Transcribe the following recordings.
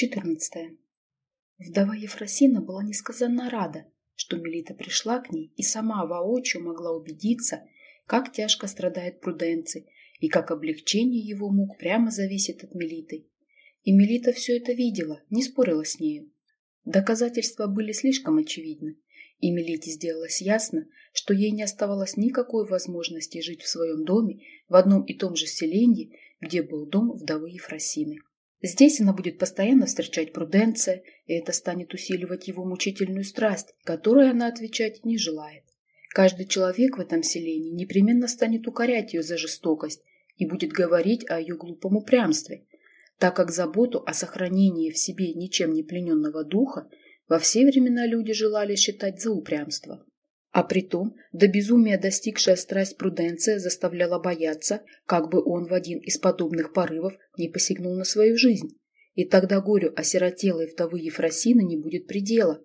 14. Вдова Ефросина была несказанно рада, что Мелита пришла к ней и сама воочию могла убедиться, как тяжко страдает Пруденций и как облегчение его мук прямо зависит от Мелиты. И Мелита все это видела, не спорила с нею. Доказательства были слишком очевидны, и Мелите сделалось ясно, что ей не оставалось никакой возможности жить в своем доме в одном и том же селении, где был дом вдовы Ефросины. Здесь она будет постоянно встречать Пруденция, и это станет усиливать его мучительную страсть, которой она отвечать не желает. Каждый человек в этом селении непременно станет укорять ее за жестокость и будет говорить о ее глупом упрямстве, так как заботу о сохранении в себе ничем не плененного духа во все времена люди желали считать за упрямство. А притом, до безумия достигшая страсть Пруденция заставляла бояться, как бы он в один из подобных порывов не посягнул на свою жизнь. И тогда горю осиротелой вдовы Ефросины не будет предела,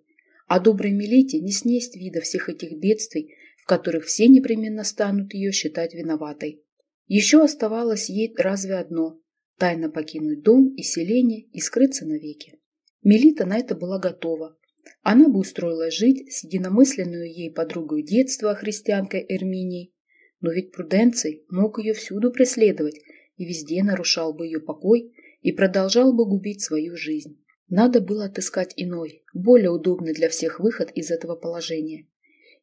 а доброй Милете не снесть вида всех этих бедствий, в которых все непременно станут ее считать виноватой. Еще оставалось ей разве одно – тайно покинуть дом и селение и скрыться навеки. Мелита на это была готова, она бы устроилась жить с единомысленную ей подругой детства, христианкой Эрминией, но ведь Пруденций мог ее всюду преследовать и везде нарушал бы ее покой и продолжал бы губить свою жизнь. Надо было отыскать иной, более удобный для всех выход из этого положения.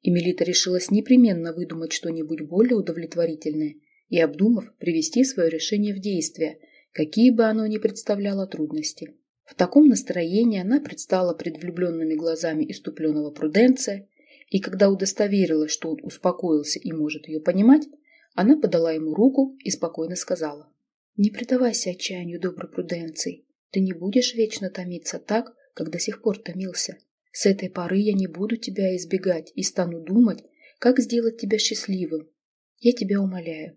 И Мелита решилась непременно выдумать что-нибудь более удовлетворительное и, обдумав, привести свое решение в действие, какие бы оно ни представляло трудности. В таком настроении она предстала пред влюбленными глазами иступленного Пруденция, и когда удостоверилась, что он успокоился и может ее понимать, она подала ему руку и спокойно сказала. «Не предавайся отчаянию, добрый Пруденций. Ты не будешь вечно томиться так, как до сих пор томился. С этой поры я не буду тебя избегать и стану думать, как сделать тебя счастливым. Я тебя умоляю,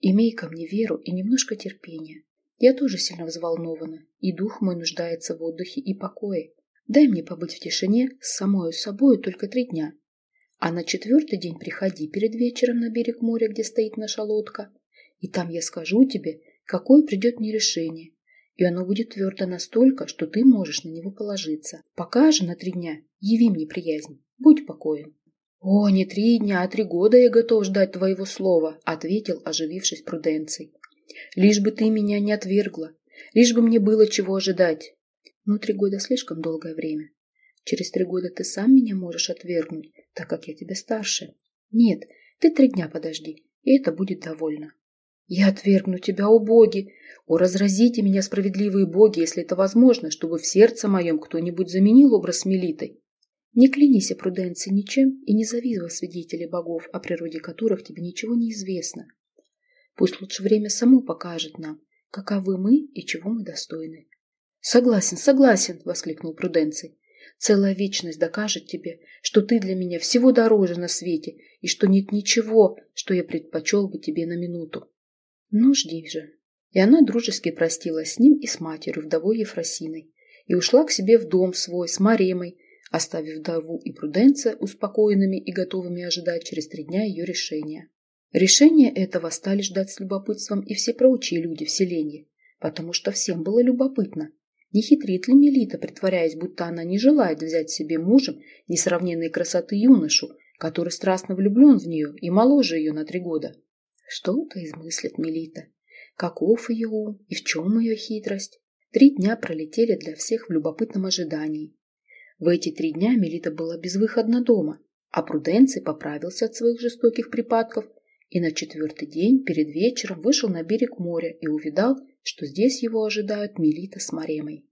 имей ко мне веру и немножко терпения. Я тоже сильно взволнована, и дух мой нуждается в отдыхе и покое. Дай мне побыть в тишине с самою собою только три дня. А на четвертый день приходи перед вечером на берег моря, где стоит наша лодка, и там я скажу тебе, какое придет мне решение, и оно будет твердо настолько, что ты можешь на него положиться. Пока же на три дня яви мне приязнь, будь покоен. «О, не три дня, а три года я готов ждать твоего слова», — ответил, оживившись Пруденций. Лишь бы ты меня не отвергла, лишь бы мне было чего ожидать. Но три года слишком долгое время. Через три года ты сам меня можешь отвергнуть, так как я тебе старше. Нет, ты три дня подожди, и это будет довольно. Я отвергну тебя, о боги! О, разразите меня, справедливые боги, если это возможно, чтобы в сердце моем кто-нибудь заменил образ Мелитой. Не клянись о пруденции ничем и не во свидетелей богов, о природе которых тебе ничего не известно. Пусть лучше время само покажет нам, каковы мы и чего мы достойны. «Согласен, согласен!» — воскликнул Пруденций. «Целая вечность докажет тебе, что ты для меня всего дороже на свете и что нет ничего, что я предпочел бы тебе на минуту. Ну, жди же!» И она дружески простилась с ним и с матерью, вдовой Ефросиной, и ушла к себе в дом свой с Маремой, оставив вдову и Пруденция успокоенными и готовыми ожидать через три дня ее решения. Решение этого стали ждать с любопытством и все прочие люди в селении, потому что всем было любопытно, не хитрит ли Мелита, притворяясь, будто она не желает взять себе мужем несравненной красоты юношу, который страстно влюблен в нее и моложе ее на три года? Что-то измыслит Мелита. Каков ее ум и в чем ее хитрость? Три дня пролетели для всех в любопытном ожидании. В эти три дня Мелита была безвыходна дома, а Пруденций поправился от своих жестоких припадков и на четвертый день перед вечером вышел на берег моря и увидал, что здесь его ожидают Мелита с Маремой.